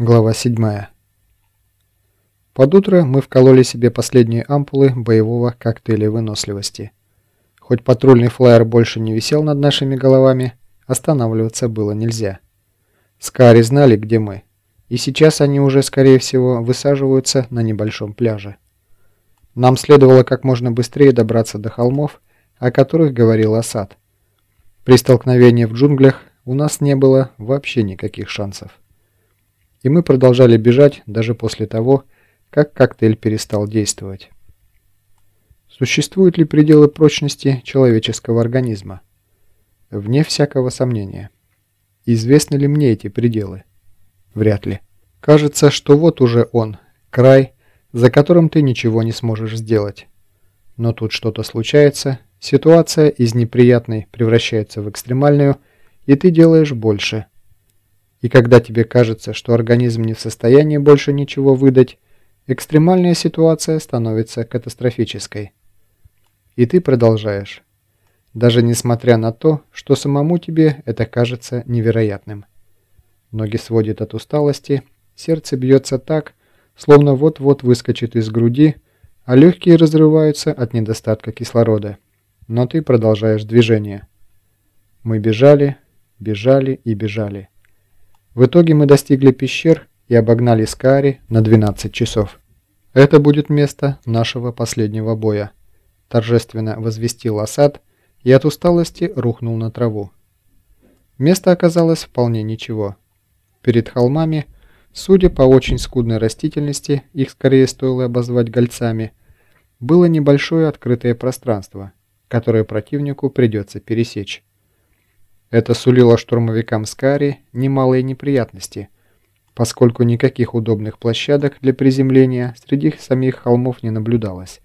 Глава 7. Под утро мы вкололи себе последние ампулы боевого коктейля выносливости. Хоть патрульный флайер больше не висел над нашими головами, останавливаться было нельзя. Скари знали, где мы, и сейчас они уже, скорее всего, высаживаются на небольшом пляже. Нам следовало как можно быстрее добраться до холмов, о которых говорил Асад. При столкновении в джунглях у нас не было вообще никаких шансов и мы продолжали бежать даже после того, как коктейль перестал действовать. Существуют ли пределы прочности человеческого организма? Вне всякого сомнения. Известны ли мне эти пределы? Вряд ли. Кажется, что вот уже он, край, за которым ты ничего не сможешь сделать. Но тут что-то случается, ситуация из неприятной превращается в экстремальную, и ты делаешь больше – и когда тебе кажется, что организм не в состоянии больше ничего выдать, экстремальная ситуация становится катастрофической. И ты продолжаешь. Даже несмотря на то, что самому тебе это кажется невероятным. Ноги сводят от усталости, сердце бьется так, словно вот-вот выскочит из груди, а легкие разрываются от недостатка кислорода. Но ты продолжаешь движение. Мы бежали, бежали и бежали. В итоге мы достигли пещер и обогнали Скари на 12 часов. Это будет место нашего последнего боя, торжественно возвестил Асад и от усталости рухнул на траву. Место оказалось вполне ничего. Перед холмами, судя по очень скудной растительности, их скорее стоило обозвать гольцами, было небольшое открытое пространство, которое противнику придется пересечь. Это сулило штурмовикам Скари немалые неприятности, поскольку никаких удобных площадок для приземления среди самих холмов не наблюдалось.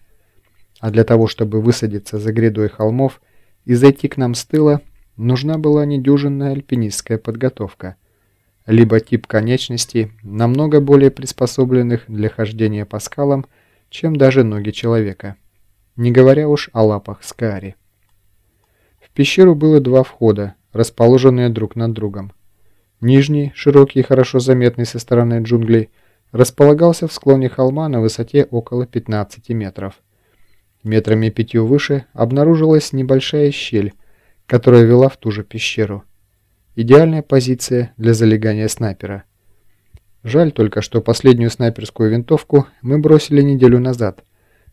А для того, чтобы высадиться за грядой холмов и зайти к нам с тыла, нужна была недюжинная альпинистская подготовка, либо тип конечностей, намного более приспособленных для хождения по скалам, чем даже ноги человека, не говоря уж о лапах Скари. В пещеру было два входа, расположенные друг над другом. Нижний, широкий и хорошо заметный со стороны джунглей, располагался в склоне холма на высоте около 15 метров. Метрами пятью выше обнаружилась небольшая щель, которая вела в ту же пещеру. Идеальная позиция для залегания снайпера. Жаль только, что последнюю снайперскую винтовку мы бросили неделю назад,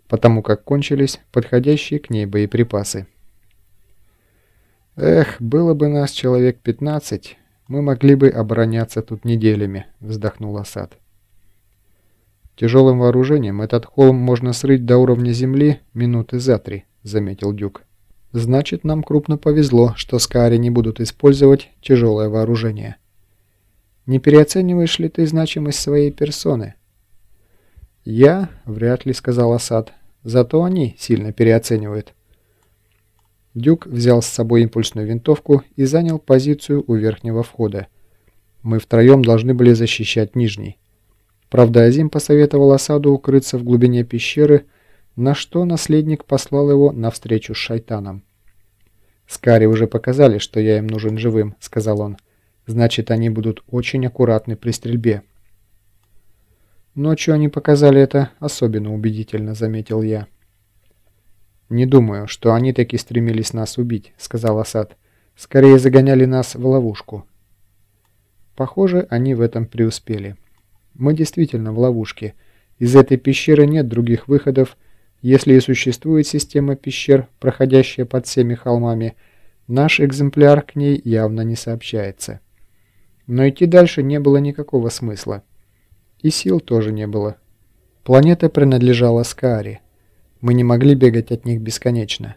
потому как кончились подходящие к ней боеприпасы. «Эх, было бы нас человек 15, мы могли бы обороняться тут неделями», — вздохнул Асад. «Тяжелым вооружением этот холм можно срыть до уровня земли минуты за три», — заметил Дюк. «Значит, нам крупно повезло, что Скари не будут использовать тяжелое вооружение». «Не переоцениваешь ли ты значимость своей персоны?» «Я?» — вряд ли, — сказал Асад. «Зато они сильно переоценивают». Дюк взял с собой импульсную винтовку и занял позицию у верхнего входа. Мы втроем должны были защищать нижний. Правда, Азим посоветовал осаду укрыться в глубине пещеры, на что наследник послал его навстречу с шайтаном. «Скари уже показали, что я им нужен живым», — сказал он. «Значит, они будут очень аккуратны при стрельбе». «Ночью они показали это особенно убедительно», — заметил я. «Не думаю, что они таки стремились нас убить», — сказал Асад. «Скорее загоняли нас в ловушку». Похоже, они в этом преуспели. Мы действительно в ловушке. Из этой пещеры нет других выходов. Если и существует система пещер, проходящая под всеми холмами, наш экземпляр к ней явно не сообщается. Но идти дальше не было никакого смысла. И сил тоже не было. Планета принадлежала Скааре. Мы не могли бегать от них бесконечно.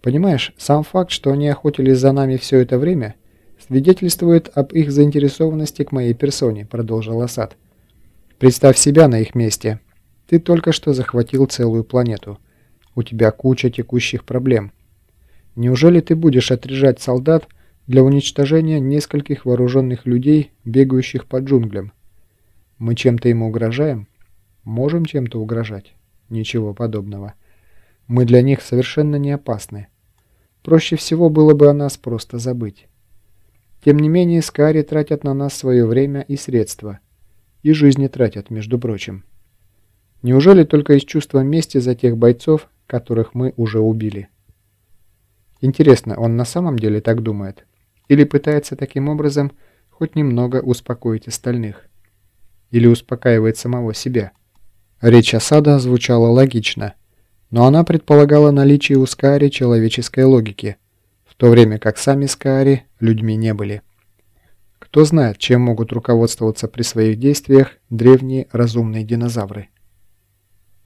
Понимаешь, сам факт, что они охотились за нами все это время, свидетельствует об их заинтересованности к моей персоне, продолжил Асад. Представь себя на их месте. Ты только что захватил целую планету. У тебя куча текущих проблем. Неужели ты будешь отряжать солдат для уничтожения нескольких вооруженных людей, бегающих по джунглям? Мы чем-то им угрожаем? Можем чем-то угрожать? Ничего подобного. Мы для них совершенно не опасны. Проще всего было бы о нас просто забыть. Тем не менее, Скари тратят на нас свое время и средства. И жизни тратят, между прочим. Неужели только из чувства мести за тех бойцов, которых мы уже убили? Интересно, он на самом деле так думает? Или пытается таким образом хоть немного успокоить остальных? Или успокаивает самого себя? Речь Асада звучала логично, но она предполагала наличие у Скари человеческой логики – в то время как сами Скаари людьми не были. Кто знает, чем могут руководствоваться при своих действиях древние разумные динозавры.